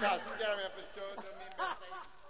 Scare me, I förstörde min birthday. Uh,